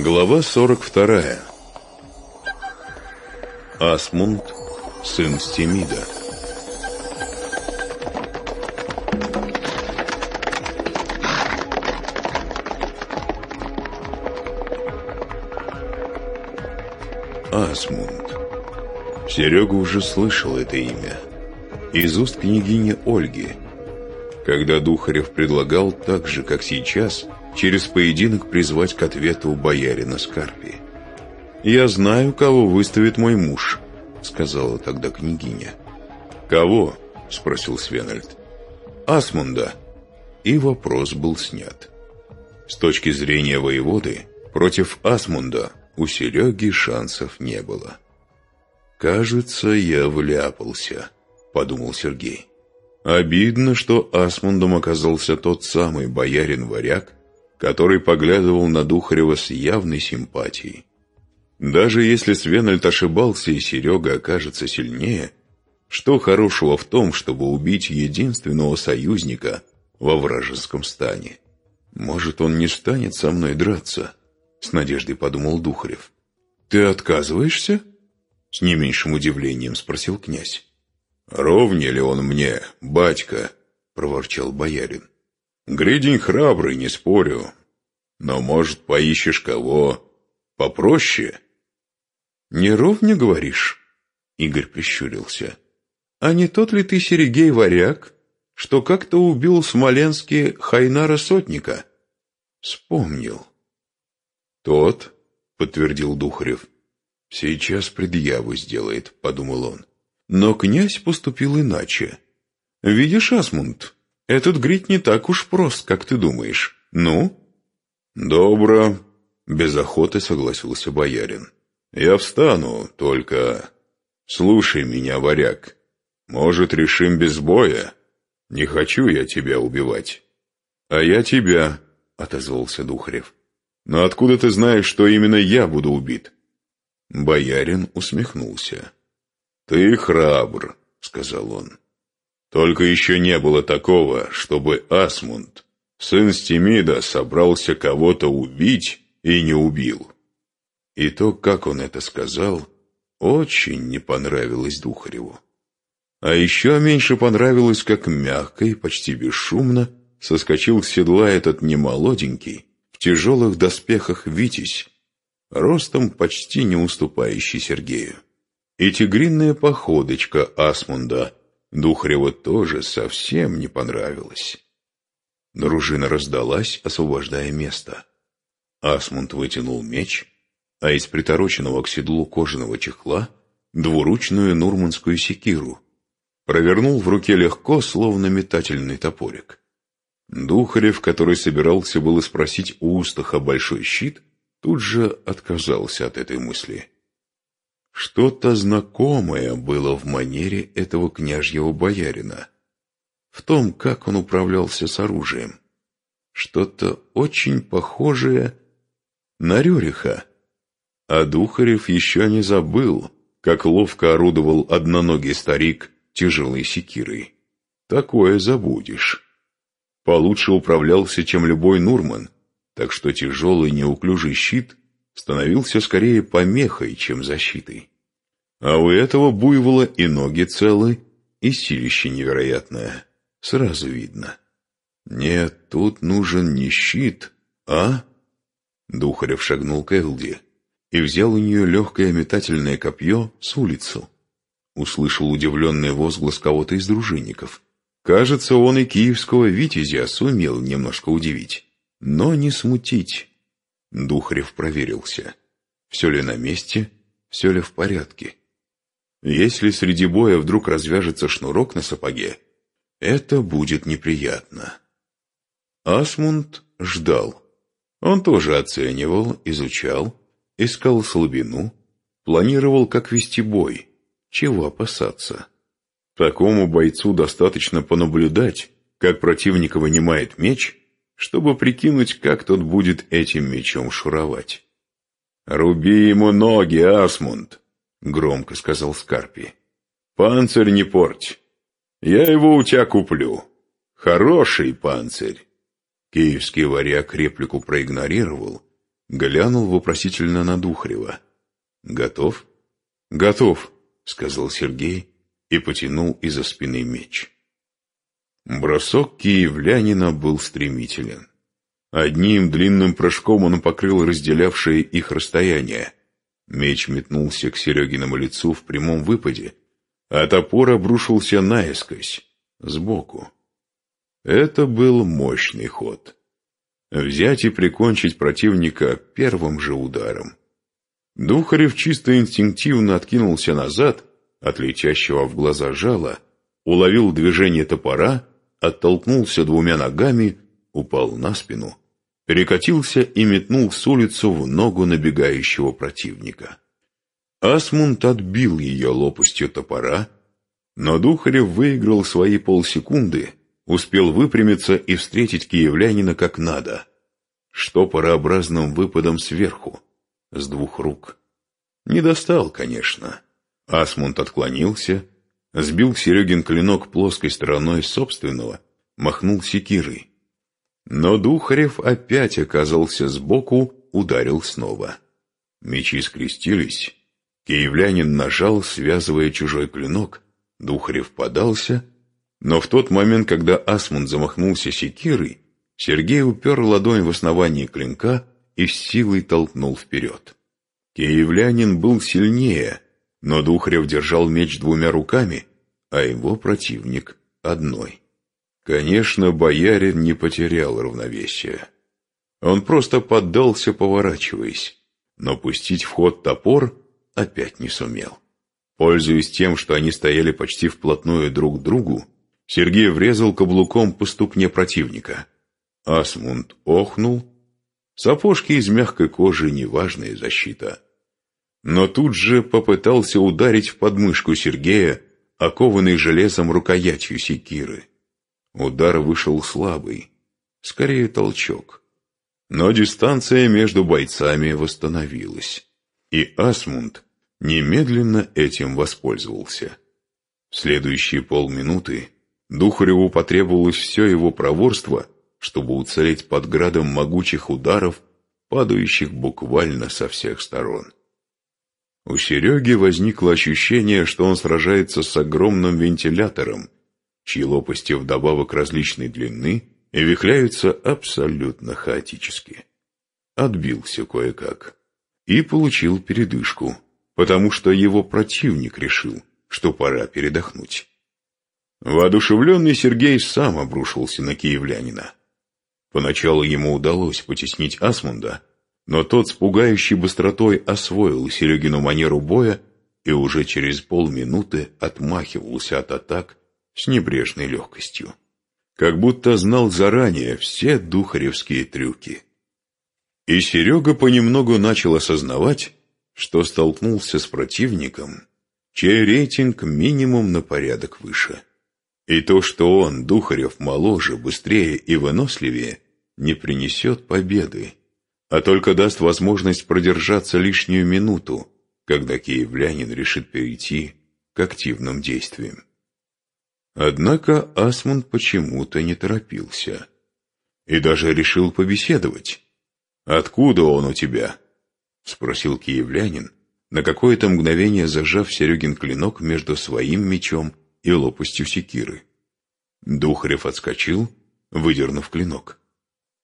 Глава 42. Асмунд, сын Стемида. Асмунд. Серега уже слышал это имя. Из уст княгини Ольги. Когда Духарев предлагал так же, как сейчас – через поединок призвать к ответу боярина Скарпи. «Я знаю, кого выставит мой муж», — сказала тогда княгиня. «Кого?» — спросил Свенальд. «Асмунда». И вопрос был снят. С точки зрения воеводы, против Асмунда у Сереги шансов не было. «Кажется, я вляпался», — подумал Сергей. Обидно, что Асмундом оказался тот самый боярин-варяг, который поглядывал на Духарева с явной симпатией. Даже если Свенальд ошибался и Серега окажется сильнее, что хорошего в том, чтобы убить единственного союзника во вражеском стане? Может, он не станет со мной драться? С надеждой подумал Духарев. Ты отказываешься? С не меньшим удивлением спросил князь. «Ровня ли он мне, батька?» — проворчал боярин. Гридень храбрый, не спорю. Но, может, поищешь кого попроще? Не ровня, говоришь? Игорь прищурился. А не тот ли ты, Серегей Варяг, что как-то убил в Смоленске Хайнара Сотника? Вспомнил. Тот, подтвердил Духарев. Сейчас предъяву сделает, подумал он. Но князь поступил иначе. Видишь, Асмунд, этот грить не так уж прост, как ты думаешь. Ну?» «Добро», — без охоты согласился боярин. «Я встану, только... Слушай меня, варяг. Может, решим без боя? Не хочу я тебя убивать». «А я тебя», — отозвался Духарев. «Но откуда ты знаешь, что именно я буду убит?» Боярин усмехнулся. «Ты храбр», — сказал он. Только еще не было такого, чтобы Асмунд, сын Стемида, собрался кого-то убить и не убил. И то, как он это сказал, очень не понравилось Духареву. А еще меньше понравилось, как мягко и почти бесшумно соскочил с седла этот немолоденький, в тяжелых доспехах Витязь, ростом почти не уступающий Сергею. И тигринная походочка Асмунда Духареву тоже совсем не понравилось. Дружина раздалась, освобождая место. Асмунд вытянул меч, а из притороченного к седлу кожаного чехла двуручную нурманскую секиру. Провернул в руке легко, словно метательный топорик. Духарев, который собирался было спросить у Устаха большой щит, тут же отказался от этой мысли. Что-то знакомое было в манере этого княжьего боярина, в том, как он управлялся с оружием. Что-то очень похожее на Рюриха. А Духарев еще не забыл, как ловко орудовал одноногий старик тяжелой секирой. Такое забудешь. Получше управлялся, чем любой Нурман, так что тяжелый неуклюжий щит становился скорее помехой, чем защитой. А у этого буйвола и ноги целы, и силище невероятное. Сразу видно. Нет, тут нужен не щит, а... Духарев шагнул к Элди и взял у нее легкое метательное копье с улицу. Услышал удивленный возглас кого-то из дружинников. Кажется, он и киевского витязя сумел немножко удивить, но не смутить. Духарев проверился. Все ли на месте, все ли в порядке. Если среди боя вдруг развяжется шнурок на сапоге, это будет неприятно. Асмунд ждал. Он тоже оценивал, изучал, искал слабину, планировал, как вести бой, чего опасаться. Такому бойцу достаточно понаблюдать, как противник вынимает меч, чтобы прикинуть, как тот будет этим мечом шуровать. «Руби ему ноги, Асмунд!» — громко сказал Скарпи. «Панцирь не порть. Я его у тебя куплю. Хороший панцирь». Киевский варяг реплику проигнорировал глянул вопросительно на Духарева. «Готов?» «Готов», — сказал Сергей и потянул из-за спины меч. Бросок киевлянина был стремителен. Одним длинным прыжком он покрыл разделявшее их расстояние. Меч метнулся к Серегиному лицу в прямом выпаде, а топор обрушился наискось, сбоку. Это был мощный ход. Взять и прикончить противника первым же ударом. Духарев чисто инстинктивно откинулся назад от летящего в глаза жала, уловил движение топора, оттолкнулся двумя ногами, упал на спину, перекатился и метнул с улицу в ногу набегающего противника. Асмунд отбил ее лопастью топора, но Духарев выиграл свои полсекунды, успел выпрямиться и встретить киевлянина как надо, штопорообразным выпадом сверху, с двух рук. Не достал, конечно. Асмунд отклонился, сбил Серегин клинок плоской стороной собственного, махнул секирой. Но Духарев опять оказался сбоку, ударил снова. Мечи скрестились. Киевлянин нажал, связывая чужой клинок. Духарев подался, но в тот момент, когда Асмунд замахнулся секирой, Сергей упер ладонь в основании клинка и с силой толкнул вперед. Киевлянин был сильнее, но Духарев держал меч двумя руками, а его противник — одной. Конечно, боярин не потерял равновесия. Он просто поддался, поворачиваясь, но пустить в ход топор опять не сумел. Пользуясь тем, что они стояли почти вплотную друг к другу, Сергей врезал каблуком по ступне противника. Асмунд охнул. Сапожки из мягкой кожи — неважная защита но тут же попытался ударить в подмышку Сергея, окованный железом рукоятью секиры. Удар вышел слабый, скорее толчок. Но дистанция между бойцами восстановилась, и Асмунд немедленно этим воспользовался. В следующие полминуты Духареву потребовалось все его проворство, чтобы уцелеть под градом могучих ударов, падающих буквально со всех сторон. У Сереги возникло ощущение, что он сражается с огромным вентилятором, чьи лопасти вдобавок различной длины и вихляются абсолютно хаотически. Отбился кое-как и получил передышку, потому что его противник решил, что пора передохнуть. Воодушевленный Сергей сам обрушился на киевлянина. Поначалу ему удалось потеснить Асмунда, но тот с пугающей быстротой освоил Серегину манеру боя и уже через полминуты отмахивался от атак с небрежной легкостью. Как будто знал заранее все духаревские трюки. И Серега понемногу начал осознавать, что столкнулся с противником, чей рейтинг минимум на порядок выше. И то, что он, Духарев, моложе, быстрее и выносливее, не принесет победы а только даст возможность продержаться лишнюю минуту, когда киевлянин решит перейти к активным действиям. Однако Асмунд почему-то не торопился и даже решил побеседовать. «Откуда он у тебя?» — спросил киевлянин, на какое-то мгновение зажав Серегин клинок между своим мечом и лопастью секиры. Духарев отскочил, выдернув клинок.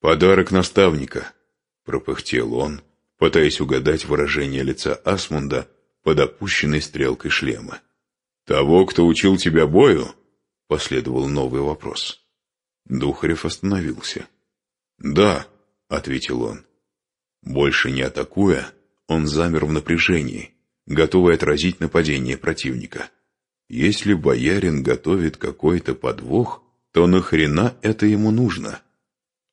«Подарок наставника», пропыхтел он, пытаясь угадать выражение лица Асмунда под опущенной стрелкой шлема. «Того, кто учил тебя бою?» — последовал новый вопрос. Духарев остановился. «Да», — ответил он. Больше не атакуя, он замер в напряжении, готовый отразить нападение противника. Если боярин готовит какой-то подвох, то нахрена это ему нужно?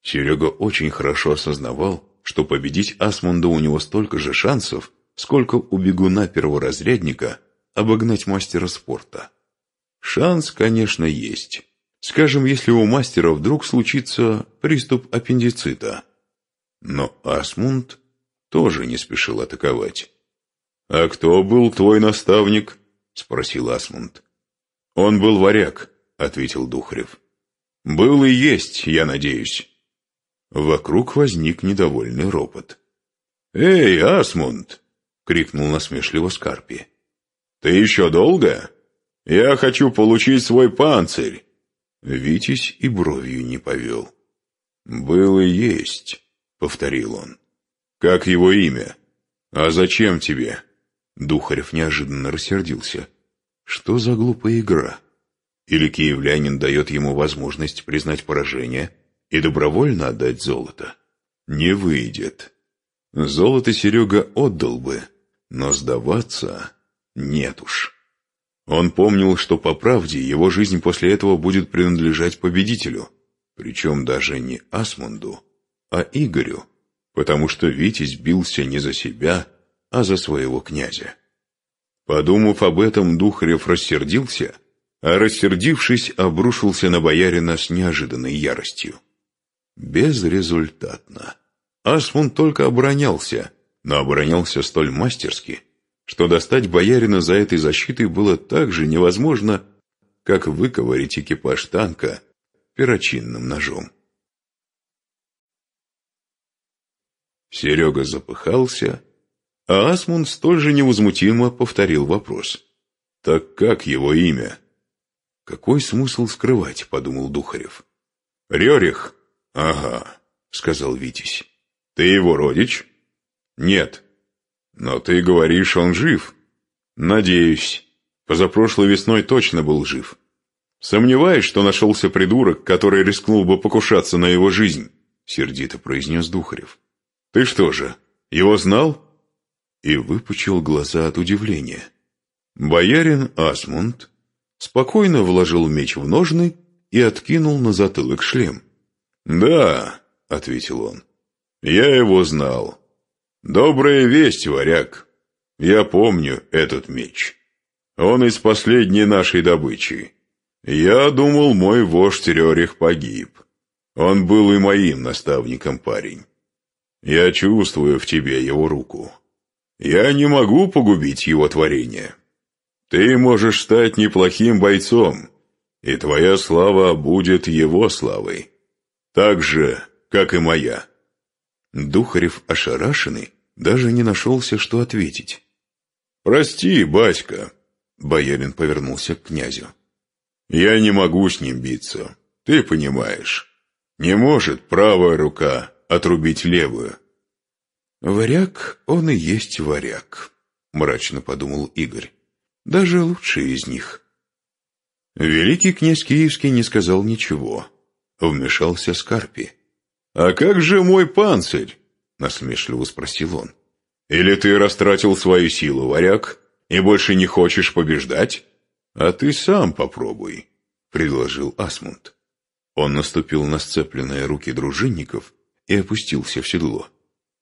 Серега очень хорошо осознавал, что победить Асмунда у него столько же шансов, сколько у бегуна перворазрядника обогнать мастера спорта. Шанс, конечно, есть. Скажем, если у мастера вдруг случится приступ аппендицита. Но Асмунд тоже не спешил атаковать. «А кто был твой наставник?» — спросил Асмунд. «Он был варяг», — ответил Духарев. «Был и есть, я надеюсь». Вокруг возник недовольный ропот. «Эй, Асмунд!» — крикнул насмешливо Скарпи. «Ты еще долго? Я хочу получить свой панцирь!» Витязь и бровью не повел. «Был и есть», — повторил он. «Как его имя? А зачем тебе?» Духарев неожиданно рассердился. «Что за глупая игра? Или киевлянин дает ему возможность признать поражение и добровольно отдать золото? Не выйдет. Золото Серега отдал бы, но сдаваться нет уж». Он помнил, что по правде его жизнь после этого будет принадлежать победителю — причем даже не Асмунду, а Игорю, потому что Витязь бился не за себя, а за своего князя. Подумав об этом, Духарев рассердился, а рассердившись, обрушился на боярина с неожиданной яростью. Безрезультатно. Асмунд только оборонялся, но оборонялся столь мастерски, что достать боярина за этой защитой было так же невозможно, как выковырить экипаж танка перочинным ножом. Серега запыхался, а Асмунд столь же невозмутимо повторил вопрос. «Так как его имя?» «Какой смысл скрывать?» — подумал Духарев. «Рерих?» «Ага», — сказал Витязь. «Ты его родич?» «Нет». «Но ты говоришь, он жив?» «Надеюсь. Позапрошлой весной точно был жив. «Сомневаюсь, что нашелся придурок, который рискнул бы покушаться на его жизнь», — сердито произнес Духарев. «Ты что же, его знал?» И выпучил глаза от удивления. Боярин Асмунд спокойно вложил меч в ножны и откинул на затылок шлем. «Да», — ответил он, — «я его знал. Добрая весть, варяг. Я помню этот меч. Он из последней нашей добычи. Я думал, мой вождь Рерих погиб. Он был и моим наставником, парень. Я чувствую в тебе его руку. Я не могу погубить его творение. Ты можешь стать неплохим бойцом, и твоя слава будет его славой. Так же, как и моя». Духарев, ошарашенный, даже не нашелся, что ответить. «Прости, батька», — боярин повернулся к князю. Я не могу с ним биться, ты понимаешь. Не может правая рука отрубить левую. Варяг, он и есть варяг, мрачно подумал Игорь. Даже лучший из них. Великий князь Киевский не сказал ничего. Вмешался Скарпи. «А как же мой панцирь?» — насмешливо спросил он. «Или ты растратил свою силу, варяг, и больше не хочешь побеждать?» «А ты сам попробуй», — предложил Асмунд. Он наступил на сцепленные руки дружинников и опустился в седло.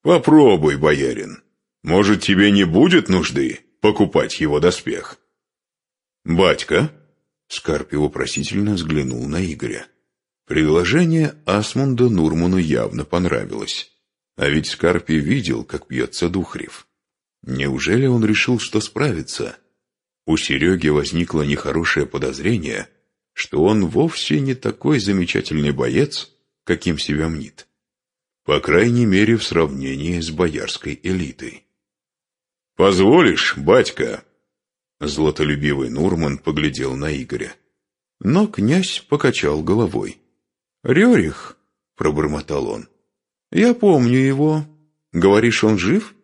«Попробуй, боярин. Может, тебе не будет нужды покупать его доспех?» «Батька?» — Скарпи вопросительно взглянул на Игоря. Предложение Асмунда Нурману явно понравилось. А ведь Скарпи видел, как пьется Духрев. Неужели он решил, что справится?» У Сереги возникло нехорошее подозрение, что он вовсе не такой замечательный боец, каким себя мнит. По крайней мере, в сравнении с боярской элитой. «Позволишь, батька?» Златолюбивый Нурман поглядел на Игоря. Но князь покачал головой. «Рерих», — пробормотал он, — «я помню его. Говоришь, он жив?»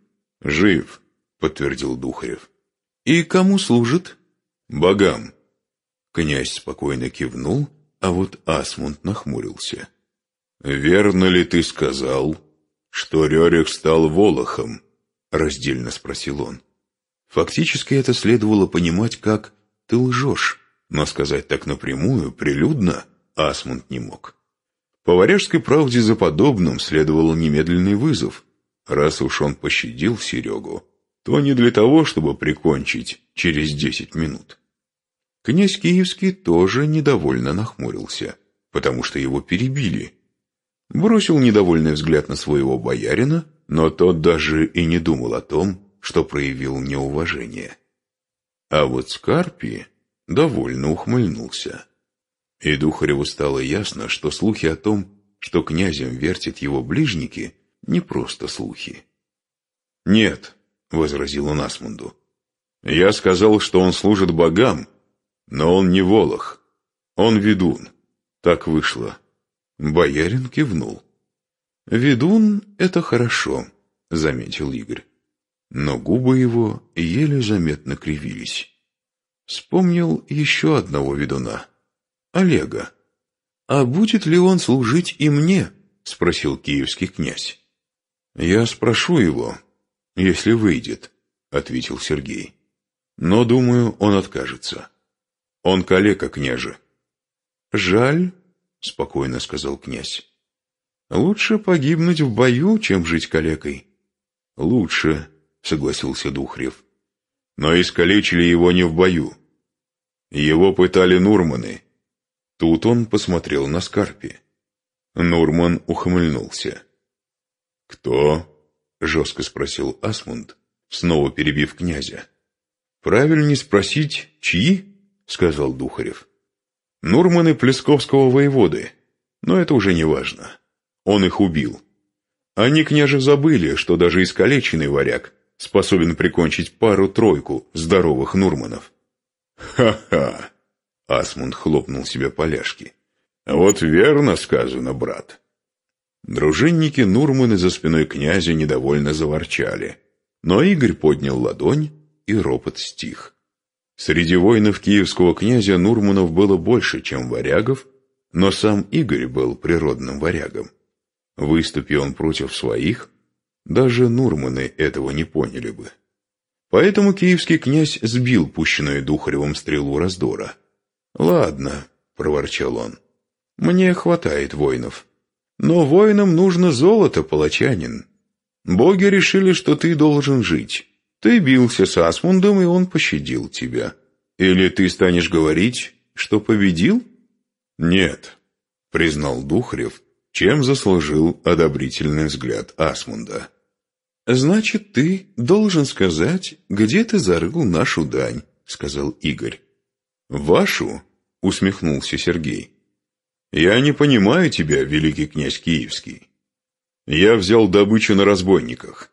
«Жив», — подтвердил Духарев. «И кому служит?» «Богам». Князь спокойно кивнул, а вот Асмунд нахмурился. «Верно ли ты сказал, что Рерих стал Волохом?» — раздельно спросил он. Фактически это следовало понимать как «ты лжешь», но сказать так напрямую, прилюдно, Асмунд не мог. По варяжской правде за подобным следовал немедленный вызов, раз уж он пощадил Серегу то не для того, чтобы прикончить через десять минут. Князь Киевский тоже недовольно нахмурился, потому что его перебили. Бросил недовольный взгляд на своего боярина, но тот даже и не думал о том, что проявил неуважение. А вот Скарпи довольно ухмыльнулся. И Духареву стало ясно, что слухи о том, что князем вертят его ближники, не просто слухи. «Нет», — возразил он Асмунду. «Я сказал, что он служит богам, но он не волох, он ведун. Так вышло». Боярин кивнул. «Ведун — это хорошо», — заметил Игорь. Но губы его еле заметно кривились. Вспомнил еще одного ведуна — Олега. «А будет ли он служить и мне?» — спросил киевский князь. «Я спрошу его, если выйдет», — ответил Сергей. «Но, думаю, он откажется. Он калека, княже». «Жаль», — спокойно сказал князь. «Лучше погибнуть в бою, чем жить калекой». «Лучше», — согласился Духрев. «Но искалечили его не в бою. Его пытали Нурманы». Тут он посмотрел на Скарпи. Нурман ухмыльнулся. «Кто?» — жестко спросил Асмунд, снова перебив князя. «Правильнее спросить, чьи?» — сказал Духарев. «Нурманы Плесковского воеводы, но это уже не важно. Он их убил. Они, княже, забыли, что даже искалеченный варяг способен прикончить пару-тройку здоровых Нурманов». «Ха-ха!» — Асмунд хлопнул себя по ляжке. «Вот верно сказано, брат. Дружинники Нурманы за спиной князя недовольно заворчали. Но Игорь поднял ладонь, и ропот стих. Среди воинов киевского князя Нурманов было больше, чем варягов, но сам Игорь был природным варягом. Выступи он против своих, даже Нурманы этого не поняли бы. Поэтому киевский князь сбил пущенную Духаревым стрелу раздора. «Ладно», — проворчал он, — «мне хватает воинов». Но воинам нужно золото, палачанин. Боги решили, что ты должен жить. Ты бился с Асмундом, и он пощадил тебя. Или ты станешь говорить, что победил? Нет, признал Духарев, чем заслужил одобрительный взгляд Асмунда. Значит, ты должен сказать, где ты зарыл нашу дань, сказал Игорь. Вашу? Усмехнулся Сергей. «Я не понимаю тебя, великий князь Киевский. Я взял добычу на разбойниках.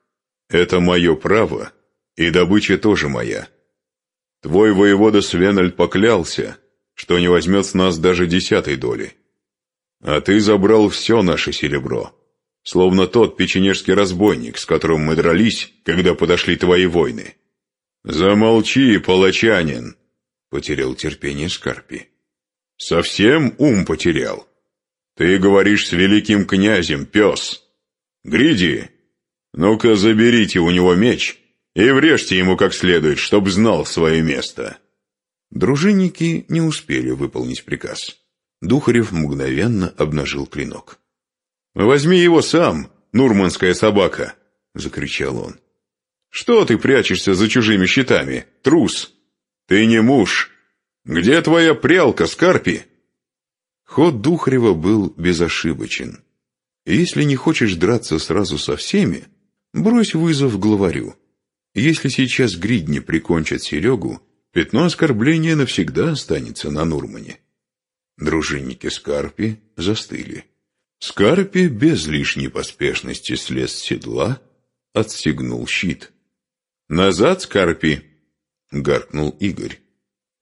Это мое право, и добыча тоже моя. Твой воевода Свенальд поклялся, что не возьмет с нас даже десятой доли. А ты забрал все наше серебро, словно тот печенежский разбойник, с которым мы дрались, когда подошли твои войны. Замолчи, палачанин!» — потерял терпение Скарпи. Совсем ум потерял. Ты говоришь с великим князем, пес. Гриди, ну-ка заберите у него меч и врежьте ему как следует, чтоб знал свое место. Дружинники не успели выполнить приказ. Духарев мгновенно обнажил клинок. «Возьми его сам, нурманская собака!» — закричал он. «Что ты прячешься за чужими щитами, трус? Ты не муж, «Где твоя прялка, Скарпи?» Ход Духарева был безошибочен. Если не хочешь драться сразу со всеми, брось вызов главарю. Если сейчас гридни прикончат Серегу, пятно оскорбления навсегда останется на Нурмане. Дружинники Скарпи застыли. Скарпи без лишней поспешности слез с седла, отстегнул щит. «Назад, Скарпи!» — гаркнул Игорь.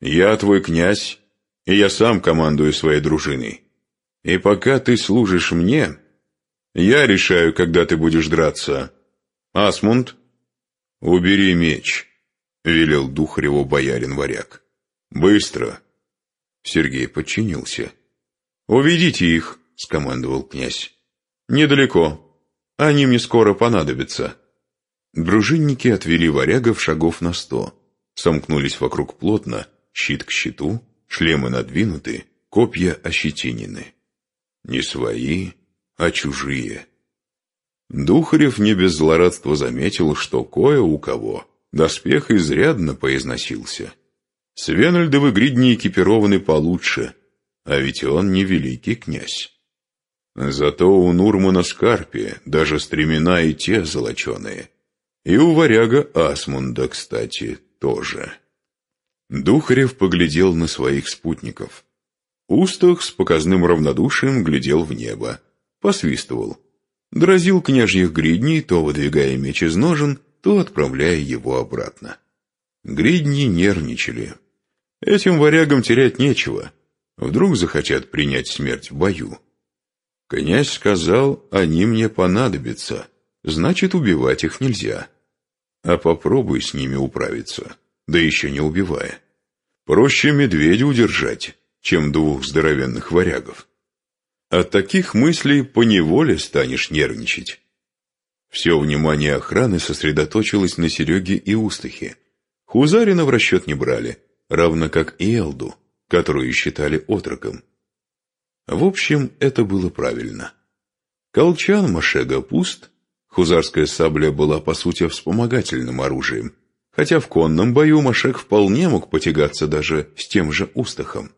Я твой князь, и я сам командую своей дружиной. И пока ты служишь мне, я решаю, когда ты будешь драться. Асмунд, убери меч, велел Духареву боярин-варяг. Быстро. Сергей подчинился. Уведите их, скомандовал князь. Недалеко. Они мне скоро понадобятся. Дружинники отвели варягов шагов на сто, сомкнулись вокруг плотно, щит к щиту, шлемы надвинуты, копья ощетинены. Не свои, а чужие. Духарев не без злорадства заметил, что кое у кого доспех изрядно поизносился. Свенальдовы гридни экипированы получше, а ведь он не великий князь. Зато у Нурмана Скарпи даже стремена и те золоченые. И у варяга Асмунда, кстати, тоже. Духарев поглядел на своих спутников. Устах с показным равнодушием глядел в небо, посвистывал. Дразил княжьих гридней, то выдвигая меч из ножен, то отправляя его обратно. Гридни нервничали. Этим варягам терять нечего. Вдруг захотят принять смерть в бою. Князь сказал, они мне понадобятся, значит, убивать их нельзя. А попробуй с ними управиться, да еще не убивая. Проще медведя удержать, чем двух здоровенных варягов. От таких мыслей поневоле станешь нервничать. Все внимание охраны сосредоточилось на Сереге и Устахе. Хузарина в расчет не брали, равно как и Элду, которую считали отроком. В общем, это было правильно. Колчан Машега пуст, хузарская сабля была по сути вспомогательным оружием, хотя в конном бою Машек вполне мог потягаться даже с тем же Устахом.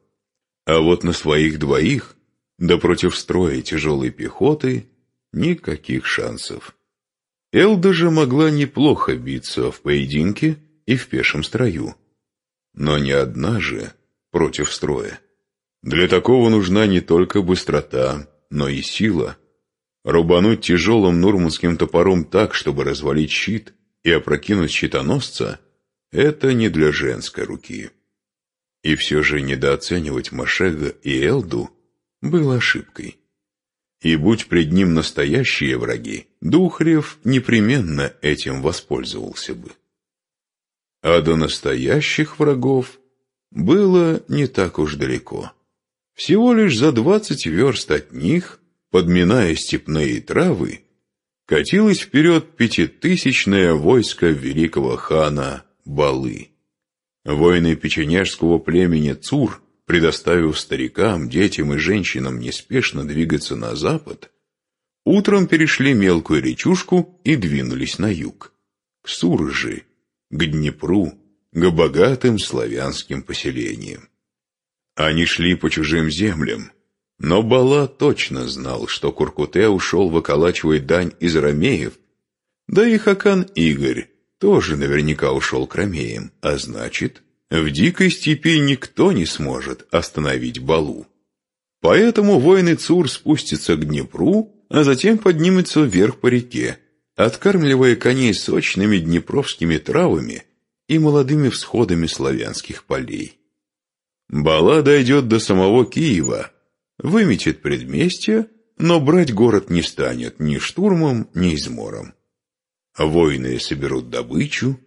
А вот на своих двоих, да против строя тяжелой пехоты, никаких шансов. Элда же могла неплохо биться в поединке и в пешем строю. Но не одна же против строя. Для такого нужна не только быстрота, но и сила. Рубануть тяжелым нурманским топором так, чтобы развалить щит и опрокинуть щитоносца — это не для женской руки. И все же недооценивать Машега и Элду было ошибкой. И будь пред ним настоящие враги, Духарев непременно этим воспользовался бы. А до настоящих врагов было не так уж далеко. Всего лишь за двадцать верст от них, подминая степные травы, катилось вперед пятитысячное войско великого хана Балы. Воины печенежского племени Цур предоставив старикам, детям и женщинам неспешно двигаться на запад, утром перешли мелкую речушку и двинулись на юг, к Суржи, к Днепру, к богатым славянским поселениям. Они шли по чужим землям, но Бала точно знал, что Куркуте ушел выколачивать дань из ромеев, да и Хакан Игорь тоже наверняка ушел к ромеям, а значит, в дикой степи никто не сможет остановить Балу. Поэтому воины Цур спустятся к Днепру, а затем поднимутся вверх по реке, откармливая коней сочными днепровскими травами и молодыми всходами славянских полей. Бала дойдет до самого Киева, выметит предместье, но брать город не станет ни штурмом, ни измором. Воины соберут добычу,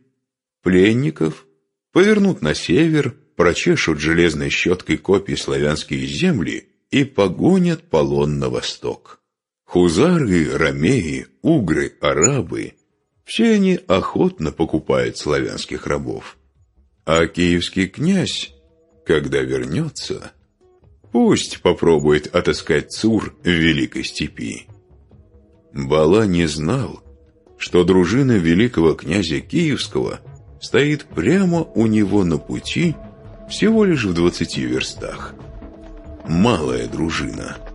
пленников, повернут на север, прочешут железной щеткой копии славянские земли и погонят полон на восток. Хузары, ромеи, угры, арабы – все они охотно покупают славянских рабов. А киевский князь, когда вернется, пусть попробует отыскать Цур в Великой Степи. Бала не знал, что дружина великого князя Киевского – стоит прямо у него на пути, всего лишь в двадцати верстах. Малая дружина –